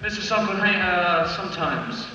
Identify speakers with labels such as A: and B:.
A: Mr. Sokol, hey, uh, sometimes